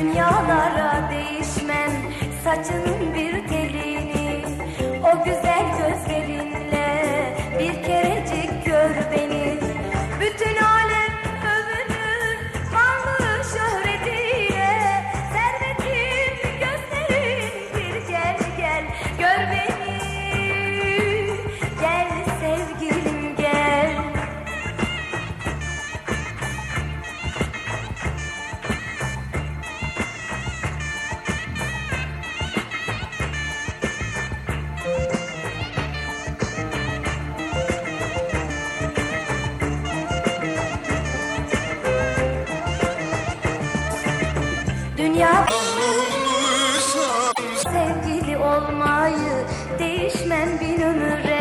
Dünyalara değişmem saçının bir telini O güzel Dünya sevgili olmayı değişmem bir ömüre